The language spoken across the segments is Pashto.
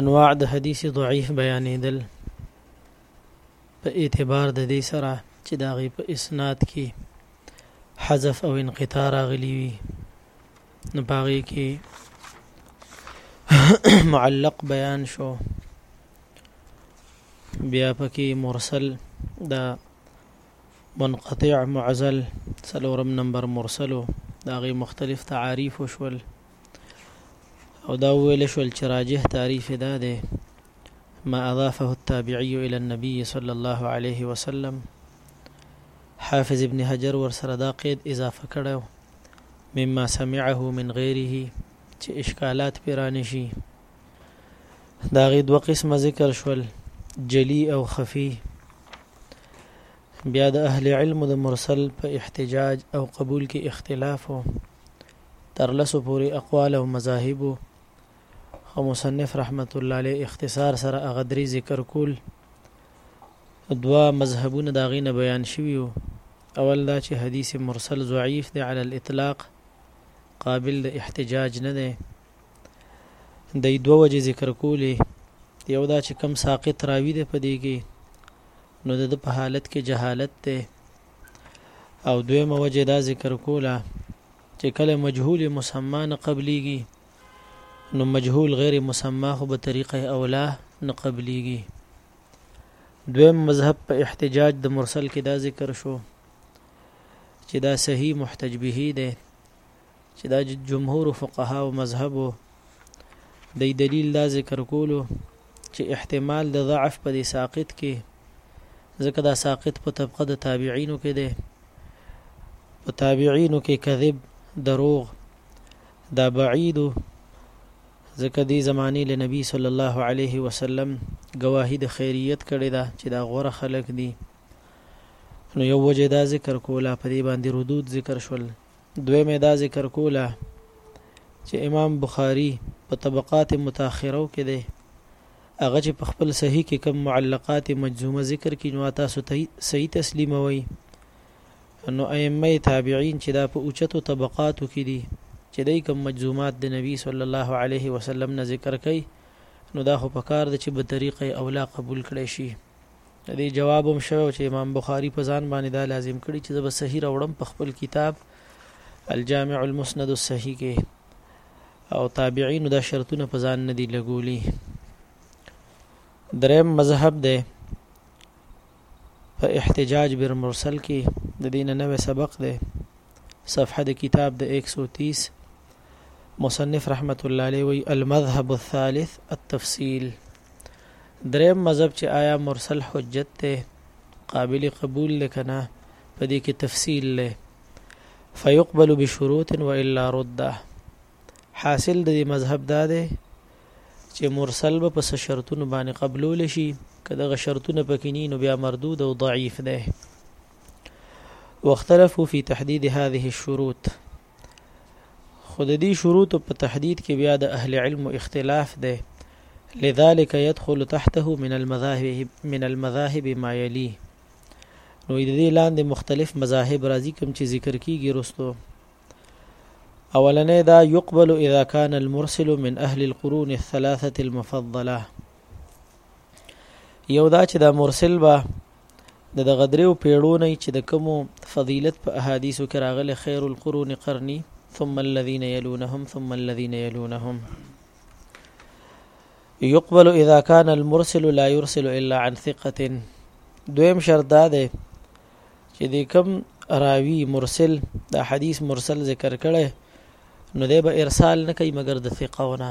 انواع د حدیث ضعیف بیانېدل په اعتبار د دې سره چې دا غي په اسناد کې حذف او انقطاع راغلی وي نو باغی کې معلق بیان شو بیا پکې مرسل دا منقطع معزل سلورم نمبر مرسلو دا غي مختلف تعاریف وشول او دا ویل شو چې راجح تعریف دا دی ما اضافه التابعي الى النبي صلى الله عليه وسلم حافظ ابن حجر ور سره دا قید اضافه کړو مما سمعه من غیره چې اشکالات پیران شي دا غي دوه قسمه ذکر شول جلی او خفي بیا د اهل علم د مرسل په احتجاج او قبول کې اختلاف وو تر لسو پورې اقوال او مذاهب وو خو مصنف رحمت الله علیه اختصار سره هغه درې ذکر کول دوا مذهبونه دا غینه بیان شوی وو اول دا چې حدیث مرسل ضعیف دی علی الاطلاق قابل د احتجاج نه دی د دوه وجه ذکر کولې یو دا چې کم ساقط راوی دی په دې کې نو د په حالت کې جهالت دی او دویمه وجه دا ذکر کوله چې کله مجهول مسمّی نه قبليږي نو مجهول غير مسمّی خو به طريقه اولا نه قبليږي دویم مذهب په احتجاج د مرسل کې دا ذکر شو چې دا صحیح محتج به دی چې دا جمهور فقها او مذهب د دلیل دا ذکر کولو چې احتمال د ضعف په دې ساقط کې ځکه دا ساقط په طبقه د تابعینو کې دی په تابعینو کې کذب دروغ دا بعید ځکه دی زمانی له نبی صلی الله علیه وسلم گواهی د خیریت کړی دا چې دا غوره خلک دي نو یو وجه دا ذکر کولا په دې باندې ردود ذکر شول دوی مې دا ذکر کوله چې امام بخاری په طبقات متأخرو کې دی هغه چې په خپل صحیح کې کم معلقات مجزومه ذکر کړي نو تاسو ته صحیح تسلیموي نو ائمه تابعین چې دا په اوچتو طبقاتو کې دي چې دای کوم مجزومات د نبی صلی الله علیه وسلم نه ذکر کړي نو دا خو په کار د چې به طریقې اولا قبول کړي شي د دې جواب هم شوی چې امام بخاری په ځان باندې دا لازم کړي چې زه به صحیح راوړم په خپل کتاب الجامع المسند الصحیح کې او تابعین دا شرطونه په ځان نه دي لګولي دریم مذهب دی په احتجاج بر مرسل کې د دین نوې سبق دی صفحه د کتاب د 130 مصنف رحمت الله علیه وی المذهب الثالث التفصيل دریم مذهب چې آیا مرسل حجت ته قابل قبول لکنه په دې کې تفصیل له فيقبل بشروط والا رد حاصل د مذهب دا دی چې مرسل به په شرطونو باندې قبول شي کله غ شرطونه پکې نه نو بیا مردود او ضعیف دی واختلفوا في تحديد هذه الشروط خود دې شروط په تحديد کې بیا د اهل علم اختلاف ده لذلك يدخل تحته من المذاهب من المذاهب ما يلي نو د دې لاندې مختلف مذاهب راځي کوم چې ذکر کیږي رستو اولنې دا يقبل اذا كان المرسل من اهل القرون الثلاثه المفضله یو دا چې دا مرسل به د دغه دریو پیړو نه چې د کوم فضیلت په احادیثو کې راغلي خیر القرون قرنی ثم الذين يلونهم ثم الذين يلونهم يقبل اذا كان المرسل لا يرسل الا عن ثقه دویم شرط دا دی چې د کوم راوی مرسل د حدیث مرسل ذکر کړي نو دی به ارسال نه کوي مګر د ثقه ونه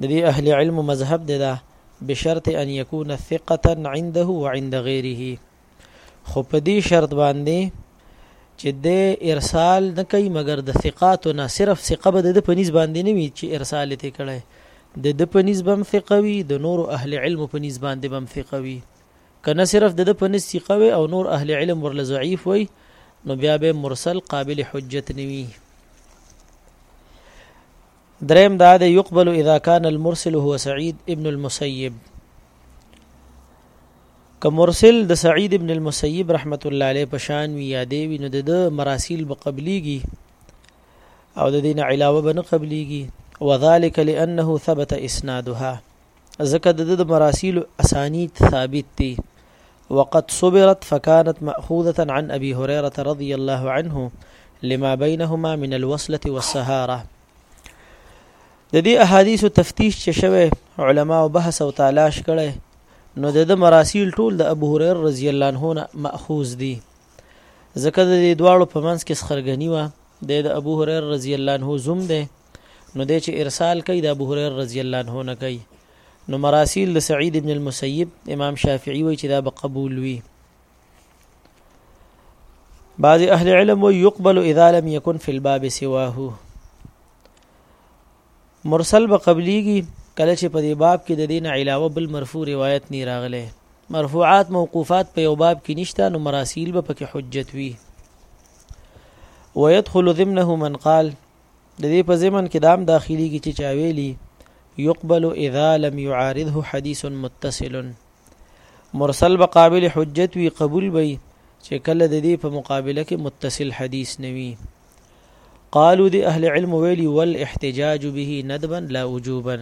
د دې اهل علم مذهب دی دا بشرط ان يكون ثقه عنده وعند غيره خو په دې شرط باندې چې د ارسال نه کوي مګر د ثقات نه صرف ثقه به د پنيز باندې نه وي چې ارسال ته کړي د د پنيز بم ثقه وي د نور اهل علم پنيز باندې بم ثقه وي کنه صرف د د پنيز ثقه وي او نور اهل علم ورله ضعيف وي نو بیا به مرسل قابل حجت نوي دریم دا دی یقبل اذا کان المرسل هو سعید ابن المسیب که مرسل د سعید ابن المسیب رحمت الله علیه پشان وی یادې وی نو د مراسیل به قبليږي او د دین علاوه به نه قبليږي وذلك لانه ثبت اسنادها ځکه د د مراسیل اسانید ثابت دي وقد صبرت فكانت مأخوذة عن أبي هريرة رضي الله عنه لما بينهما من الوصلة والسهارة د دې احادیث تفتیش چې شوه علما او بحث او تلاش کړي نو د مراسیل ټول د ابو هريره رضی الله عنه نه ماخوذ دي ځکه د دې دواړو په منځ کې سخرګنی و د ابو هريره رضی الله عنه زوم دی نو دی چې ارسال کوي د ابو هريره رضی الله عنه نه کوي نو مراسیل د سعید ابن المسیب امام شافعی وایي چې دا به قبول وي بعض اهل علم وی يقبل اذا لم يكن في الباب سواه مرسل به قبليږي کله چې په دې باب کې د دین علاوه بل مرفوع روایت نه راغله مرفوعات موقوفات په یو باب کې نشته نو مراسیل به پکې حجت وي ويدخل ضمنه من قال د دې په ضمن کې دام داخلي کې چې چا ویلي يقبل اذا لم يعارضه حديث متصل مرسل به قابل حجت وي قبول وي چې کله د دې په مقابله کې متصل حدیث نوي قالو دی اهل علم ویلی والاحتجاج به ندبا لا وجوبا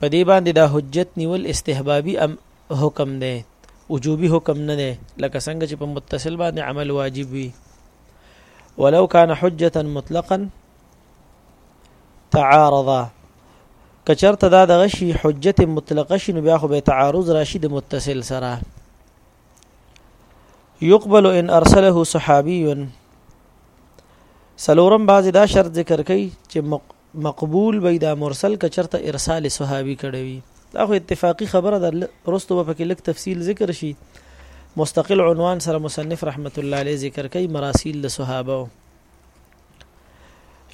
په دې باندې دا حجت نیول استحبابي ام حکم دی وجوبي حکم نه دی لکه څنګه چې په متصل باندې عمل واجب وي ولو كان حجه مطلقا تعارضا کچرته دا د غشي حجت مطلقه شي نو بیا خو به تعارض راشي د متصل سره يقبل ان ارسله صحابي سلورم بعضی دا شرط ذکر کوي چې مقبول به وي دا مرسل که چرته ارسال صحابي کړی وي دا خو اتفاقي خبره ده وروسته به پکې لږ تفصیل ذکر شي مستقل عنوان سره مصنف رحمت الله علیه ذکر کوي مراسیل د صحابه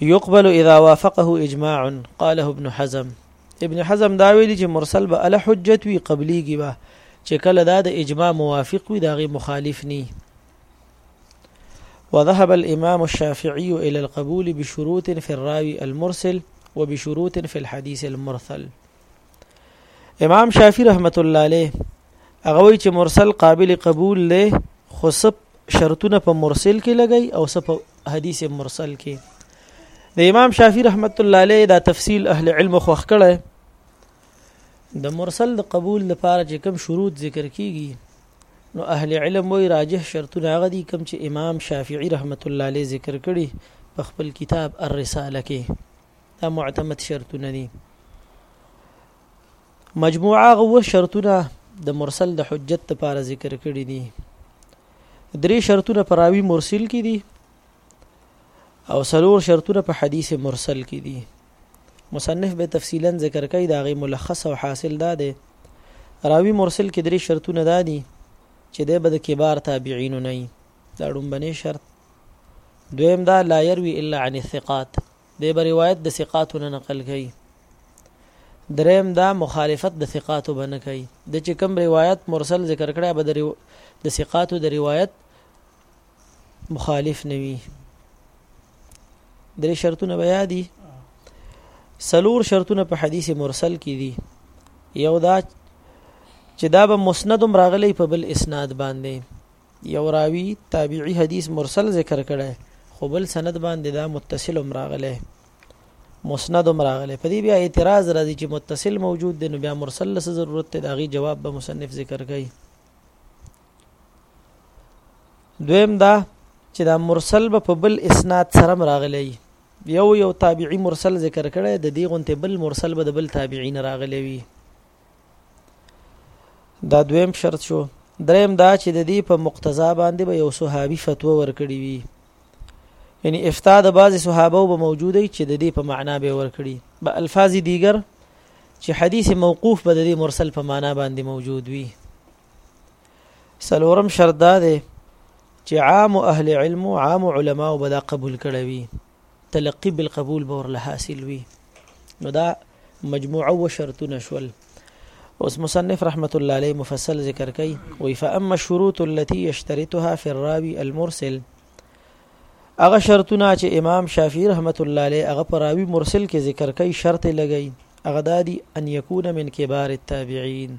يقبل اذا وافقه اجماع قاله ابن حزم ابن حزم دا ویلي چې مرسل به ال حجت وی قبليږي به چې کله دا د اجماع موافق وي دا غي مخالف ني وذهب الإمام الشافعي إلى القبول بشروط في الراوي المرسل وبشروط في الحديث المرسل امام شافعي رحمت الله عليه هغه چې مرسل قابل قبول له خصب شرطونه په مرسل کې لګي او سپ حدیث مرسل کې د امام شافعي رحمت الله علیه دا تفصیل اهل علم خوښ کړي د مرسل د قبول لپاره چې کوم شروط ذکر کیږي نو اهل علم وی راجح شرطونه هغه دي کوم چې امام شافعي رحمت الله علیه ذکر کړي په خپل کتاب الرساله کې دا معتمد شرطونه دي مجموعه غو شرطونه د مرسل د حجت لپاره ذکر کړي دي درې شرطونه پر راوي مرسل کې دي او سلور شرطونه په حدیث مرسل کې دي مصنف به تفصیلا ذکر کوي دا غي ملخص او حاصل دا دی راوی مرسل کې درې شرطونه دا دي چې د بد کبار تابعین نه وي دا ډومبني شرط دویم دا لا يروي الا عن الثقات د به روایت د ثقاتو نه نقل کوي دریم دا مخالفت د ثقاتو بنه کوي د چې کوم روایت مرسل ذکر کړه به د ثقاتو د روایت مخالف نه وي درې شرطونه بیا دي سلور شرطونه په حدیث مرسل کې دي یو دا چې دا به مسندم راغلی په بل اسناد باندې یو راوی تابعی حدیث مرسل ذکر کړي خو بل سند باندې دا متصل هم راغله مسند هم راغله په دې بیا اعتراض راځي چې متصل موجود دی نو بیا مرسل له ضرورت ته داغي جواب به مصنف ذکر کوي دویم دا چې دا مرسل به په بل اسناد سره راغلی یو یو تابعی مرسل ذکر کړي د دې غونته بل مرسل به د بل تابعین راغلی وي دا دویم شرط شو دریم دا چې د دې په مقتضا باندې به یو صحابي فتوا ورکړي وي یعنی افتا د بعض صحابه به موجوده چې د دې په معنا به ورکړي به الفاظ دیګر چې حدیث موقوف به د دې مرسل په معنا باندې موجود وي سلورم شرط دا دی چې عام اهل علم او عام علما به دا قبول کړي وي تلقي بالقبول به ورله حاصل وي نو دا مجموعه و شرطونه شول اوس مصنف رحمت الله علیه مفصل ذکر کوي وی فاما الشروط التي يشترطها في الراوي المرسل هغه شرطونه چې امام شافعي رحمت الله علیه هغه پراوی مرسل کې ذکر کوي شرط لګی هغه دادی ان یکون من کبار التابعین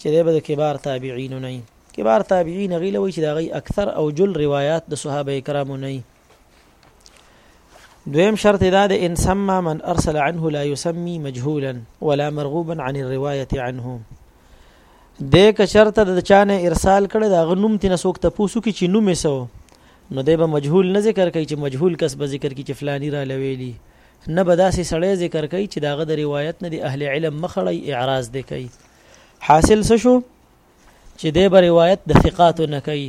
چې دی به د کبار تابعین نه کبار تابعین غیله وی چې دا غي اکثر او جل روایت د صحابه کرامو نه دویم شرط دا د ان سما من ارسل عنه لا يسمي مجهولا ولا مرغوبا عن الروايه عنه د کچرته د چانه ارسال کړي دا غنوم تنه سوک ته پوسو کی چې نوم سو نو دی به مجهول نه ذکر کوي چې مجهول کس به ذکر کوي چې فلانی را لویلی نه به داسې سړی ذکر کوي چې داغه د روایت نه د اهل علم مخړی اعراض دی کوي حاصل څه شو چې دی به روایت د ثقات نه کوي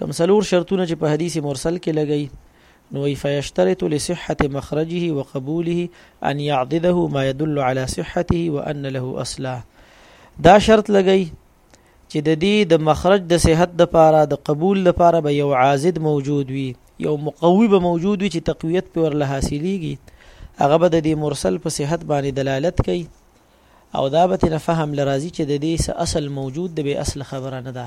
کم سلور شرطونه چې په حدیث مرسل کې لګی نو وی فیشترط لصحه مخرجه وقبوله ان يعضده ما يدل على صحته وان له اصلا دا شرط لګی چې د دې د مخرج د صحت د پاره د قبول د پاره به یو عازد موجود وي یو مقوی به موجود وي چې تقویت په ورله حاصلېږي هغه به د دې مرسل په صحت باندې دلالت کوي او دا به تنه فهم لرازي چې د دې اصل موجود د به اصل خبره نه ده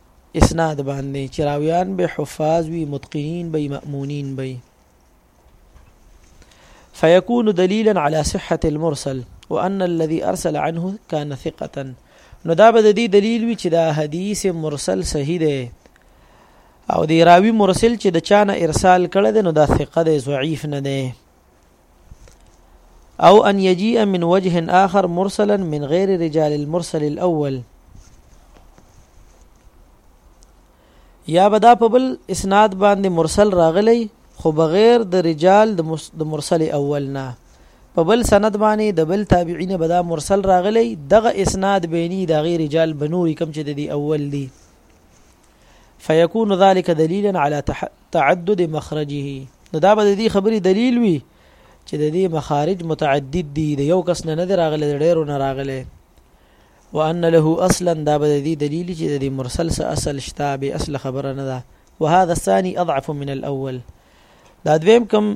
اسناد باندې چې راویان به حفاظ وي متقنین به مأمونین به فيكون دليلا على صحة المرسل وأن الذي أرسل عنه كان ثقة نو دا به د دې دلیل وي چې دا حدیث مرسل صحیح دی او دی راوی مرسل چې د چانه ارسال کړی دی نو دا ثقه دی ضعیف نه دی او ان يجيء من وجه آخر مرسلا من غير رجال المرسل الاول یا بدا په بل اسناد باندې مرسل راغلی خو بغیر د رجال د مرسل اول نه په بل سند باندې د بل تابعین بدا مرسل راغلی دغه اسناد بینی د غیر رجال بنوري کم چې د اول دی فيكون ذلك دليلا على تعدد مخرجه نو دا به د دې خبرې دلیل وي چې د دې مخارج متعدد دي د یو کس نه نه راغلي د ډیرو نه راغلي وان له اصلا دا به د دې دلیل چې د دې مرسل سره اصل شته به اصل خبره نه ده وهذا الثاني اضعف من الاول دا دویم کم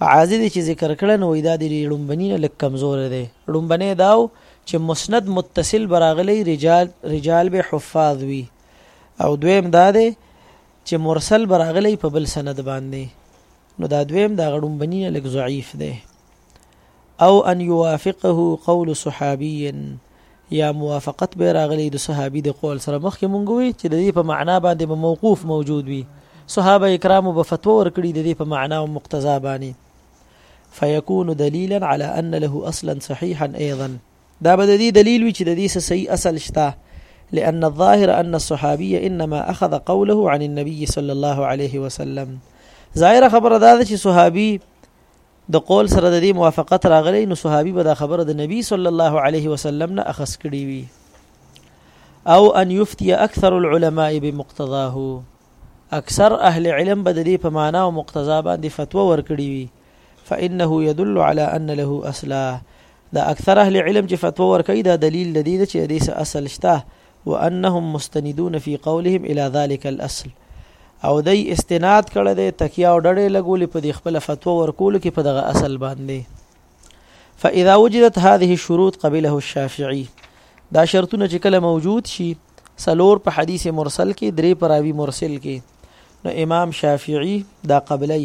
عازد چې ذکر کړه نو دا د لومبني نه لک کمزور دی لومبنه داو چې مسند متصل براغلی رجال رجال به حفاظ وي او دویم دا دی چې مرسل براغلی په بل سند باندې نو دا دویم دا غړون بنی لګ ضعیف دی او ان يوافقه قول صحابي یا موافقت به راغلی د صحابي د قول سره مخکې مونږ وی چې د دې په معنا باندې به موقوف موجود وي صحابه کرامو به فتوا ورکړي د دې په معنا او مقتضا باندې فيكون دليلا على ان له اصلا صحيحا ايضا دا به د دې دلیل وي چې د دې څه صحیح اصل شته لأن الظاهر أن الصحابي إنما أخذ قوله عن النبي صلى الله عليه وسلم ظاهر خبره دا ده چې صحابي د قول سره د دې موافقت راغلی نو صحابي به دا خبره د نبی صلی الله علیه وسلم نه اخص کړی وي او ان یفتی اکثر العلماء بمقتضاه اکثر اهل علم به د دې په معنا او مقتضا باندې فتوا ورکړي وي فانه يدل على ان له اصلا دا اکثر اهل علم چې فتوا ورکوي دا دلیل د دې چې دې څه اصل شته وانهم مستندون في قولهم الى ذلك الاصل او دای استناد کړه د تکیا او ډړې لګولې په دې خپل فتوا ورکول کې په دغه اصل باندې فاذا وجدت هذه الشروط قبله الشافعي دا شرطونه چې کله موجود شي سلور په حدیث مرسل کې درې پراوی مرسل کې نو امام شافعي دا قبلي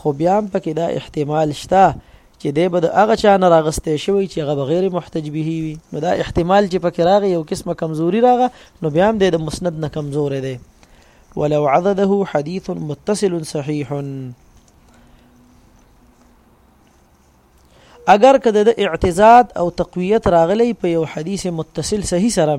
خو بیا هم پکې دا احتمال شته چې دی به د هغه چا نه راغستی شوی چې هغه بغیر محتج به وي نو دا احتمال چې پکې راغی یو قسمه کمزوري راغه نو بیا هم د مسند نه کمزورې دی ولو عدده حديث متصل صحيح اگر کده د اعتزاد او تقویت راغلی په یو حدیث متصل صحیح سره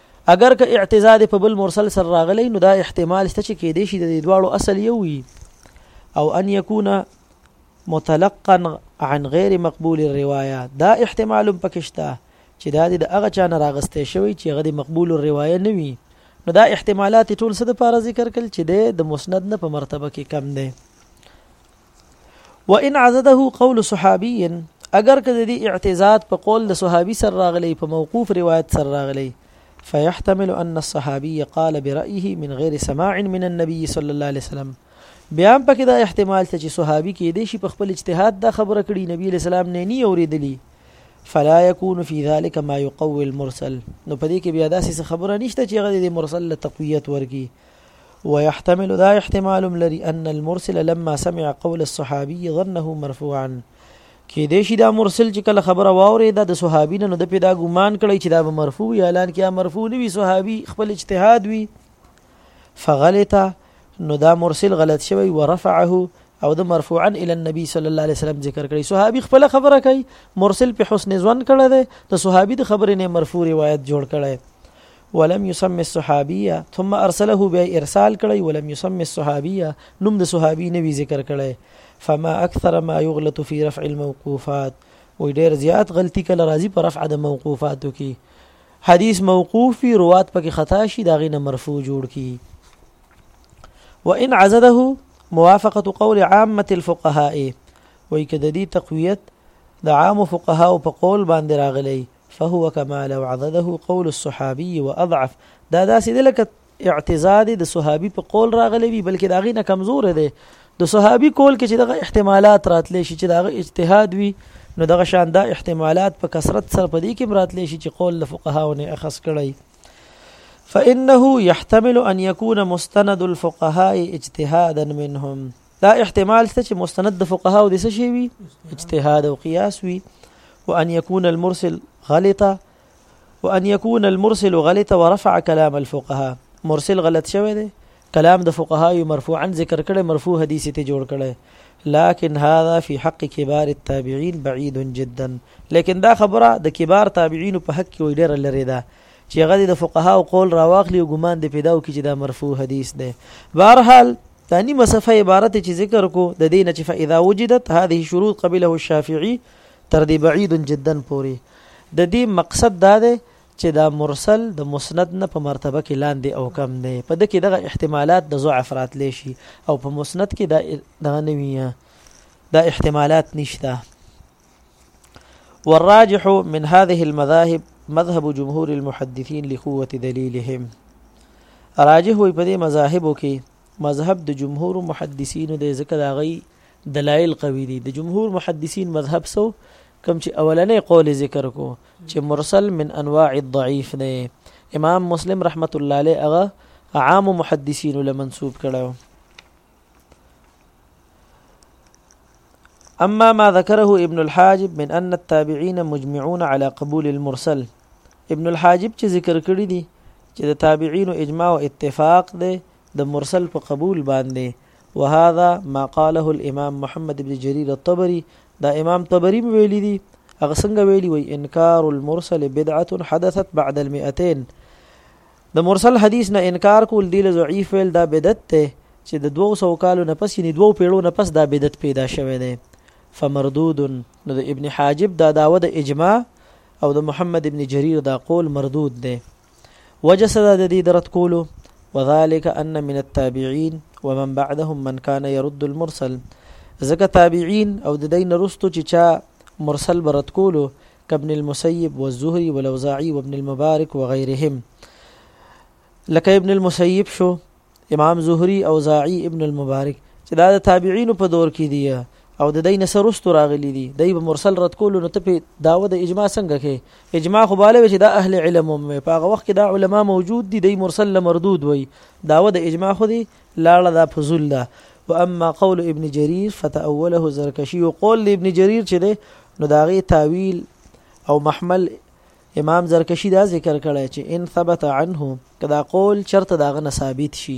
اگر که اعتزاد په بل مرسل سره راغلی نو دا احتمال شته چې کېدې شي د دې دواړو اصل یو وي او ان یکون متلقا عن غیر مقبول الروايه دا احتمال پکشته چې دا د هغه چا نه راغستې شوی چې هغه د مقبول الروايه نه وي نو دا احتمالات ټول څه د پاره ذکر کړل چې د مسند نه په مرتبه کې کم دی وان عذده قول صحابي اگر که د دې اعتزاد په قول د صحابي سره راغلی په موقوف روایت سره راغلی فيحتمل ان الصحابي قال برايه من غير سماع من النبي صلى الله عليه وسلم بیا هم پکې دا احتمال ته چې صحابي کې دی شي په خپل اجتهاد دا خبره کړي نبی له سلام نه ني اوریدلی فلا يكون في ذلك ما يقوي المرسل نو په دې کې بیا داسې خبره نشته چې هغه د مرسل له تقویت ورګي ويحتمل دا احتمال لري ان المرسل لما سمع قول الصحابي ظنه مرفوعا کې دې شي دا مرسل چې کله خبره واوري دا د صحابي نه نو د پیدا ګمان کړي چې دا به مرفوع یا اعلان کې مرفوع نه وي صحابي خپل اجتهاد وي فغلط نو دا مرسل غلط شوی ورفعه او د مرفوعا الى النبي صلى الله عليه وسلم ذکر کړي صحابي خپل خبره کوي مرسل په حسن ځوان کړه ده د صحابي د خبرې نه مرفوع روایت جوړ کړي ولم يسم الصحابيه ثم ارسله بیا ارسال کړی ولم يسم الصحابيه نوم د صحابي نه وی ذکر کړی فما اكثر ما يغلط في رفع الموقوفات وی ډیر زیات غلطی کله راځي په رفع د موقوفاتو کې حدیث موقوفي روات پکې خطا شي دا غي نه مرفوع جوړ کی وان عزده موافقه قول عامه الفقهاء وی کده دي تقویت د عام فقهاء په قول باندې راغلی فهو کما لو عضده قول الصحابي واضعف دا داسې دی لکه اعتزاد د صحابي په قول راغلی وي بلکې دا غي نه کمزور دی د صحابي قول کې چې دغه احتمالات راتلې شي چې دغه اجتهاد وي نو دغه شان دا احتمالات په کثرت سره په دې کې راتلې شي چې قول د فقهاونه اخص کړي فانه يحتمل ان يكون مستند الفقهاء اجتهادا منهم دا احتمال شته چې مستند د فقهاو د څه شي وي اجتهاد او قياس وي وان يكون المرسل غلطه وان يكون المرسل غلطه ورفع كلام الفقهاء مرسل غلط شوی دی کلام د فقهاء مرفوعا ذکر کړي مرفوع حدیث ته جوړ کړي لكن هذا في حق كبار التابعين بعيد جدا لكن دا خبره د کبار تابعین په حق کې ډیره لري ده چې هغه د فقها او قول راواخلي او ګمان دی پیدا وکړي چې دا مرفوع حدیث دی بهرحال دا نیمه صفحه عبارت چې ذکر کو د دې نه چې فاذا وجدت هذه شروط قبله الشافعي تر دې بعید جدا پوري د دې مقصد دا دی چې دا مرسل د مسند نه په مرتبه کې لاندې او کم دی په دې کې دغه احتمالات د ضعف راتلی شي او په مسند کې دا دغه نوی دا احتمالات نشته والراجح من هذه المذاهب مذهب جمهور المحدثين لقوة دليلهم راجح وي په دې مذاهبو کې مذهب د جمهور محدثینو د ذکر داغي دلایل قوي دي د جمهور محدثین مذهب سو کم چې اولنې قول ذکر کو چې مرسل من انواع الضعيف دی امام مسلم رحمت الله علیه هغه عام محدثین له منسوب کړو أما ما ذكره ابن الحاجب من أن التابعين مجمعون على قبول المرسل ابن الحاجب چې ذکر کړی دی چې د تابعین اجماع او اتفاق دی د مرسل په قبول باندې وهذا ما قاله الامام محمد بن جرير الطبري دا امام طبري ویلي دي هغه څنګه ویلي وي انکار المرسل بدعه حدثت بعد المئتين د مرسل حدیث نه انکار کول دی له ضعیف ویل دا بدعت ته چې د 200 کالو نه پس یعنی دوو پیړو نه پس دا بدعت پیدا شوه دی فمردود نو د ابن حاجب دا داوه د اجماع او د محمد ابن جریر دا قول مردود دی وجسد د دې درت کولو وذلك ان من التابعين ومن بعدهم من كان يرد المرسل زکه تابعین او د دین رستو چې چا مرسل برت کولو کابن المسیب والزهری والاوزاعی وابن المبارک وغیرهم لکه ابن المسیب شو امام زهری او زاعی ابن المبارک چې دا د تابعین په دور کې دی او د دین سرست راغلی دی دای په مرسل رد کول نو ته په داوه د اجماع څنګه کې اجماع خو باله چې دا اهل علم هم په هغه وخت کې دا علما موجود دي دای مرسل مردود وای داوه د اجماع خو دی لاړه دا فضول ده واما قول ابن جرير فتاوله زرکشي او قول ابن جرير چې ده نو داغه تاویل او محمل امام زرکشي دا ذکر کړی چې ان ثبت عنه کدا قول چرته داغه نه ثابت شي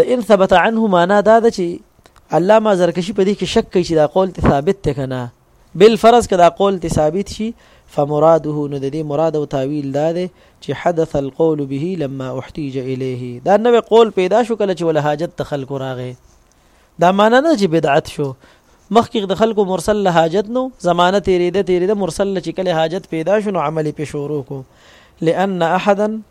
د ان ثبت عنه معنا دا ده چې علامه زرکشي په دې کې شک کوي چې دا قول ثابت ته کنه بل فرض که دا قول تی ثابت شي فمراده نو د دې مراد او تاویل دا دی چې حدث القول به لما احتیج الیه دا نوې قول پیدا شو کله چې ول حاجت ته خلکو راغې دا معنی نه چې بدعت شو مخکې د خلکو مرسل له حاجت نو زمانه تیرې ده تیرې ده مرسل چې کله حاجت پیدا شو نو عمل په شروع کو لئن احدا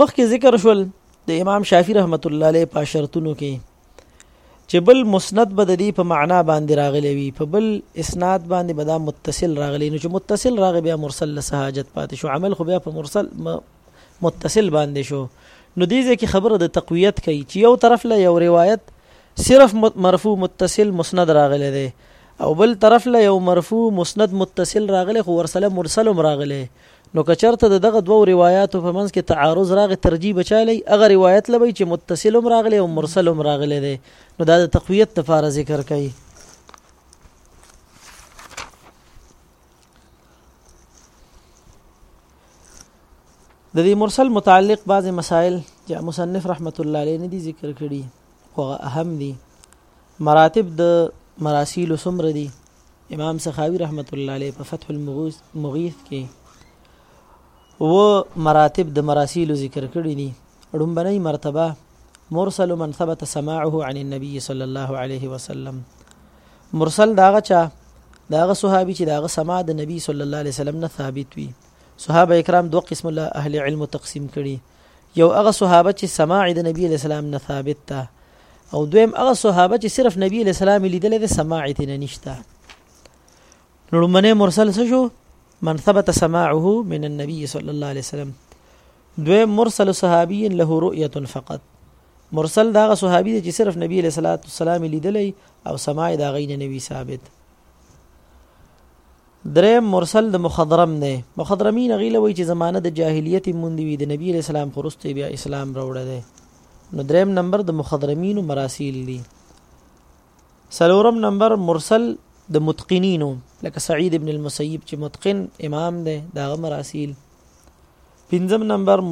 مخکې ذکر شول د امام شافعي رحمت الله علیه په شرطونو کې چې بل مسند به د دې په معنا باندې راغلی وي په بل اسناد باندې به دا متصل راغلی نو چې متصل راغی بیا مرسل له حاجت پاتې شو عمل خو بیا په مرسل متصل باندې شو نو دې ځکه خبره د تقویت کوي چې یو طرف له یو روایت صرف مرفوع متصل مسند راغلی دی او بل طرف له یو مرفوع مسند متصل راغلی خو ورسله مرسل راغلی نو که چرته د دغه دوو روایاتو په منځ کې تعارض راغی ترجیح به چا لای هغه روایت لبی چې متصل هم راغلی او مرسل هم راغلی دی نو دا د تقویت لپاره ذکر کوي د دې مرسل متعلق بعض مسائل چې مصنف رحمت الله علیه ندي ذکر کړي خو اهم دي مراتب د مراسیل سمر دي امام سخاوي رحمت الله علیه په فتح المغوث مغیث کې و مراتب د مراسیل ذکر کړی دي ړومبنۍ مرتبه مرسل من ثبت سماعه عن النبي صلى الله عليه وسلم مرسل داغه چا داغه صحابي چې داغه سماع د نبی صلی الله علیه وسلم نه ثابت وي صحابه کرام دوه قسم له اهل علم تقسیم کړي یو هغه صحابه چې سماع د نبی علی السلام نه ثابت ده او دویم هغه صحابه چې صرف نبی علی السلام لیدل د سماع ته نه نشته نو لمنه مرسل څه شو من ثبت سماعه من النبي صلى الله عليه وسلم دویم مرسل صحابي له رؤيه فقط مرسل دا صحابي چې صرف نبی علیہ الصلوۃ والسلام لیدلې او سماع دا غین نبی ثابت دریم مرسل د مخضرم دی مخضرمین غیله وی چې زمانه د جاهلیت موندی وی د نبی علیہ السلام خرست بیا اسلام راوړ دی نو دریم نمبر د مخضرمین مراسیل دی سلورم نمبر مرسل د متقنینو لکه سعید ابن المسیب چې متقن امام دی دا مراسیل پنځم نمبر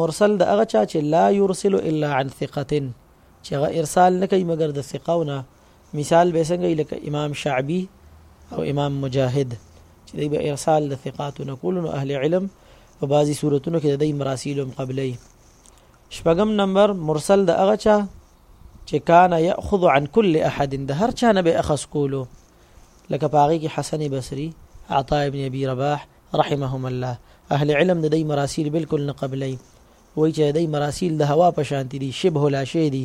مرسل د هغه چا چې لا يرسل الا عن ثقه چې هغه ارسال نه کوي مګر د ثقه نه مثال به څنګه لکه امام شعبي او امام مجاهد چې دوی به ارسال د ثقاتو نه کول نو اهل علم په بعضي صورتونو کې د دوی مراسیل هم قبلي شپږم نمبر مرسل د هغه چا چې کان یاخذ عن كل احد د هر چا نه به اخذ کولو لکه پاغي کې حسن بصري عطاء ابن ابي رباح رحمهم الله اهل علم د دې مراسیل بالکل نه قبلي وای چې د مراسیل د هوا په شانتي دي شبه لا شي دي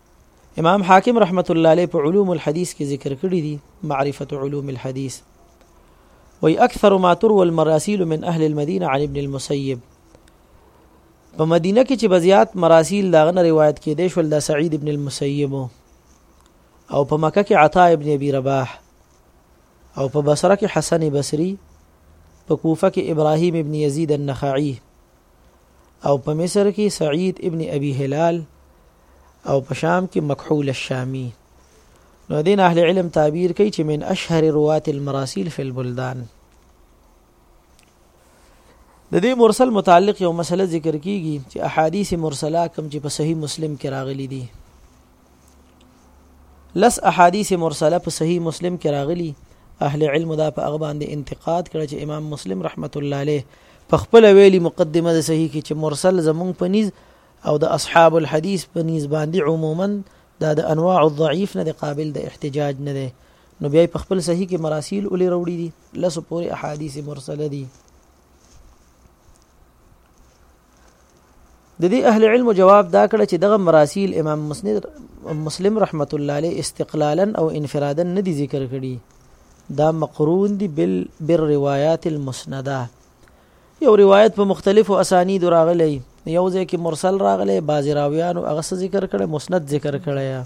امام حاکم رحمت الله علیه په علوم الحديث کې ذکر کړی دی معرفت علوم الحديث وی اکثر ما تروى المراسيل من اهل المدينه عن ابن المسيب په مدینه کې چې بزیات مراسیل دا غن روایت کې دی شول د سعید ابن المسیب او په مکه کې عطا ابن ابي رباح او په بصره کې حسن بصري په کوفه کې ابراهيم ابن يزيد النخعي او په مصر کې سعيد ابن ابي هلال او په شام کې مکحول الشامی نو دین اهل علم تعبیر کوي چې من اشهر روات المراسیل فی البلدان د دې مرسل متعلق یو مسله ذکر کیږي چې احادیث مرسله کوم چې په صحیح مسلم کې راغلي دي لس احادیث مرسله په صحیح مسلم کې راغلي اهل علم دا په هغه باندې انتقاد کړ چې امام مسلم رحمت الله علیه په خپل ویلي مقدمه د صحیح کې چې مرسل زمونږ پنيز او د اصحاب الحديث په نيز باندې عموما دا د انواع الضعيف نه قابل د احتجاج نه دی نو بیا په خپل صحیح کې مراسیل ولې وروړي دي لس پورې احادیث مرسله دي د دې اهل علم جواب دا کړ چې دغه مراسیل امام مسند مسلم رحمت الله علیه استقلالا او انفرادا نه دي ذکر کړي دا مقرون دي بل بالروايات المسنده یو روایت په مختلفو اسانیدو راغلی یو ځای کې مرسل راغلی بعض راویانو هغه څه ذکر کړی مسند ذکر کړی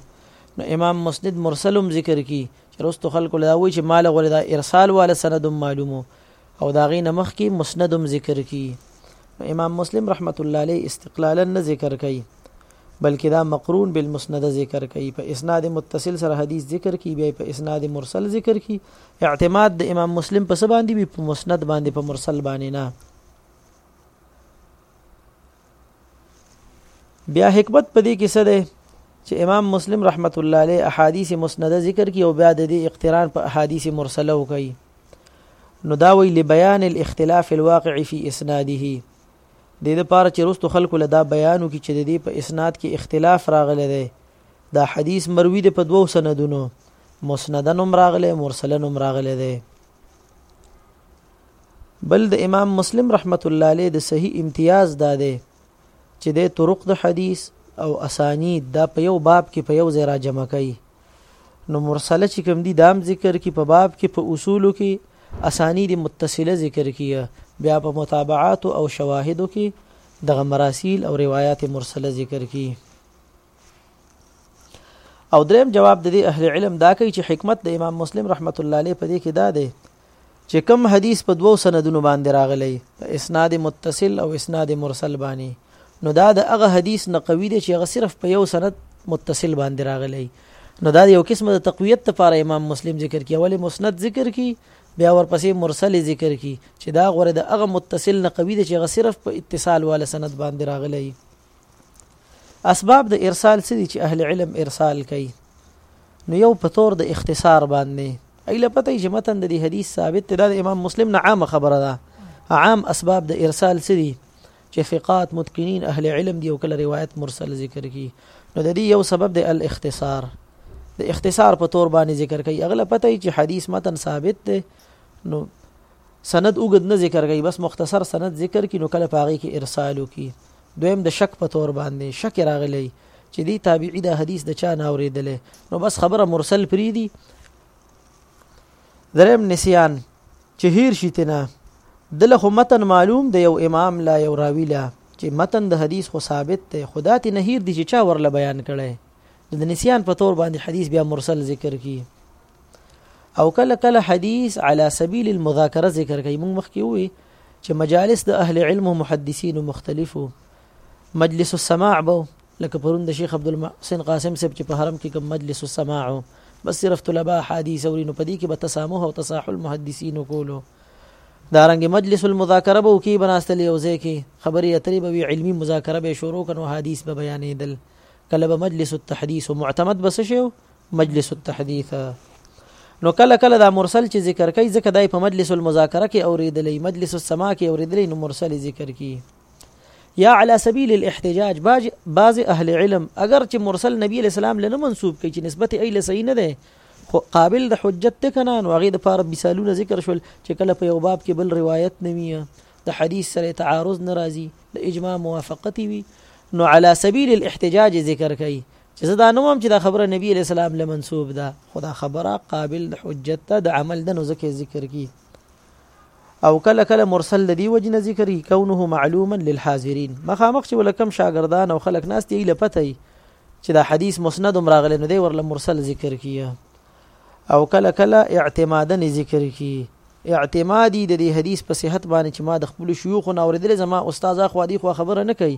نو امام مسند مرسلم ذکر کی چې رستو خلکو له وی چې مال غوړي دا ارسال والا سند معلومو او دا غي نمخ کې مسندم ذکر کی نو امام مسلم رحمت الله علیه استقلالا نه ذکر کوي بلکې دا مقرون بالمسند ذکر کوي په اسناد متصل سره حدیث ذکر کوي بیا په اسناد مرسل ذکر کوي اعتماد د امام مسلم په څه باندې وي په مسند باندې په مرسل باندې نه بیا حکمت په دې کې څه ده چې امام مسلم رحمت الله علیه احادیث مسنده ذکر کی او بیا د دې اقتران په احادیث مرسله وکړي نو دا وی لبيان الاختلاف الواقع في اسناده دې لپاره چې رستو خلکو له دا بیان وکړي چې د دې په اسناد کې اختلاف راغلی دی دا حدیث مروي دی په دوو سندونو مسندن هم راغلی مرسلن هم راغلی دی بل د امام مسلم رحمت الله علیه د صحیح امتیاز دا دی چې د طرق د حدیث او اسانید دا په یو باب کې په یو ځای را جمع کوي نو مرسله چې کوم دي دام ذکر کی په باب کې په اصولو کې اسانید متصله ذکر کیه بیا په متابعات او شواهدو کې دغه مراسیل او روایت مرسله ذکر کی او دریم جواب د دې اهل علم دا کوي چې حکمت د امام مسلم رحمت الله علیه په دې کې دا دی چې کوم حدیث په دوو سندونو باندې راغلی په اسناد متصل او اسناد مرسل باندې نو دا د هغه حدیث نه قوي دی چې هغه صرف په یو سند متصل باندې راغلی نو دا یو قسم د تقویت لپاره امام مسلم ذکر کی اولی مسند ذکر کی بیا ورپسې مرسل ذکر کی چې دا غره د هغه متصل نه قوي دی چې هغه صرف په اتصال والا سند باندې راغلی اسباب د ارسال څه دي چې اهل علم ارسال کوي نو یو په تور د اختصار باندې ایله پته چې متن د دې حدیث ثابت دی د امام مسلم نه عامه خبره ده عام اسباب د ارسال څه دي چې ثقات متقنین اهل علم دی او کله روایت مرسل ذکر کی نو د دې یو سبب د الاختصار د اختصار په تور باندې ذکر کوي اغله پته چې حدیث متن ثابت دی نو سند اوږد نه ذکر کوي بس مختصر سند ذکر کړي نو کله په هغې کې ارسال وکړي دویم د شک په تور باندې شک راغلی چې دی تابعي دا حدیث د چا نه اورېدلی نو بس خبره مرسل پریدي دریم نسیان چې هیر شي تنه دله خو متن معلوم دی یو امام لا یو راوی لا چې متن د حدیث خو ثابت دی خدا تی نهیر دی چې چا ورله بیان کړي د نسیان په تور باندې حدیث بیا مرسل ذکر کی او کله کله حدیث علی سبیل المذاکره ذکر کوي موږ مخکې وې چې مجالس د اهل علم او محدثین مختلفو مجلس السماع بو لکه پرون د شیخ عبد المحسن قاسم صاحب چې په حرم کې کوم مجلس السماع بس صرف طلبه حدیث او نو پدې کې به تسامح او تصاحل محدثین کولو دا رنګ مجلس المذاکره بو کې بناستلې او ځکه خبرې اترې به علمي مذاکره به شروع کنو حدیث به بیانېدل کله به مجلس التحديث معتمد بس شو مجلس التحديث نو کله کله دا مرسل چې ذکر کوي ځکه دای په مجلس المذاکره کې اوریدلی مجلس السماع کې اوریدلی نو مرسل ذکر کی یا علی سبیل الاحتجاج باج بعض اهل علم اگر چې مرسل نبی علیہ السلام لنه منسوب کوي چې نسبت ایله صحیح نه ده خو قابل د حجت ته کنه نو هغه د پاره مثالونه ذکر شول چې کله په یو باب کې بل روایت نویه د حدیث سره تعارض ناراضي د اجماع موافقتي وي نو على سبيل الاحتجاج ذکر کوي چې زه دا نه وایم چې دا خبره نبی علیه السلام له منسوب ده خو دا خبره قابل د حجت ده د عمل ده نو ځکه ذکر کی او کله کله مرسل د دی وجنه ذکر کی کونه معلوما للحاضرین مخامخ چې ولکم شاګردان او خلک ناس دی له پته چې دا حدیث مسند راغلی نو دی ورله مرسل ذکر کیه او کله کله اعتمادا ذکر کی اعتمادي د دې حدیث په صحت باندې چې ما د خپل شيوخ نه اوریدل زما استاد خو دې خو خبره نه کوي